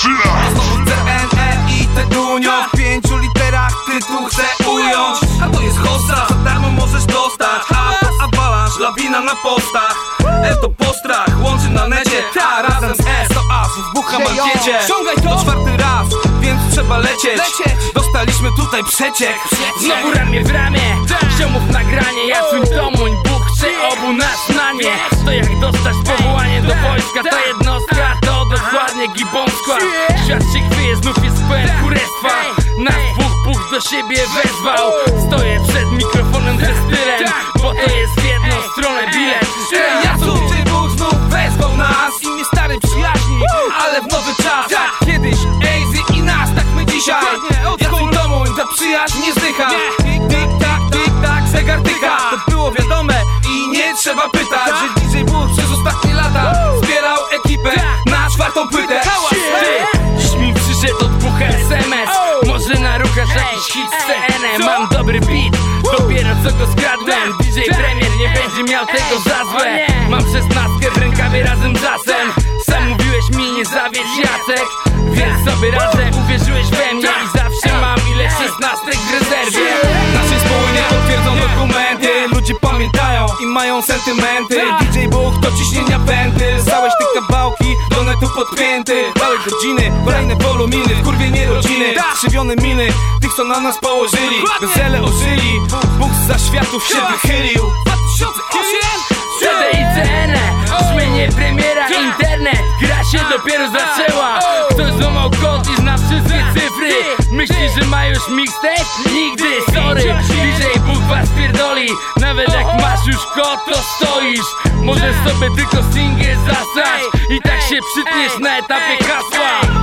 przyjazd Znowu CNE i Tedunio W pięciu literach tytuł chcę ująć A to jest hossa, za darmo możesz dostać A to lawina na postach F to postrach, łączy na necie A razem z S to asów, bucha mankiecie Ściągaj to! Czwarty raz, więc trzeba lecieć Dostaliśmy tutaj przeciek Znowu ramię w ramię Ziomów nagranie, ja swój domuń obu nas na nie. To jak dostać powołanie do wojska Ta jednostka to dokładnie gibon skład. Świat się chwieje, znów jest pełen kurestwa. Nas Bóg, Bóg do siebie wezwał. Stoję przed mikrofonem ze stylem Bo to jest trzeba pytać. Że DJ Bóg przez ostatnie lata Zbierał ekipę na czwartą płytę. Ty, mi przyszedł od bucha SMS Może naruchasz jakiś hit z Mam dobry beat, dopiero co go skradłem. DJ Premier nie będzie miał tego za złe. Mam szesnastkę w rękawie razem z asem. Sam mówiłeś mi nie zawiedź Jacek. Więc sobie radzę, uwierzyłeś we mnie I zawsze mam ile szesnastek w rezerwie mają sentymenty. DJ Bóg to ciśnienia pęty. Stałeś te kawałki do netu podpięty. Dałe godziny, kolejne woluminy Wkurwienie rodziny, skrzywione miny Tych co na nas położyli. Wesele ożyli. Bóg za światów się wychylił. 2008 CD i CN Brzmienie premiera, internet. Gra się dopiero zaczęła. Ktoś złamał kod i zna wszystkie cyfry. Myślisz, że ma już mixtape? Pierdoli Nawet jak masz już kod, to stoisz. Możesz sobie tylko singiel zasać I tak się przytniesz na etapie hasła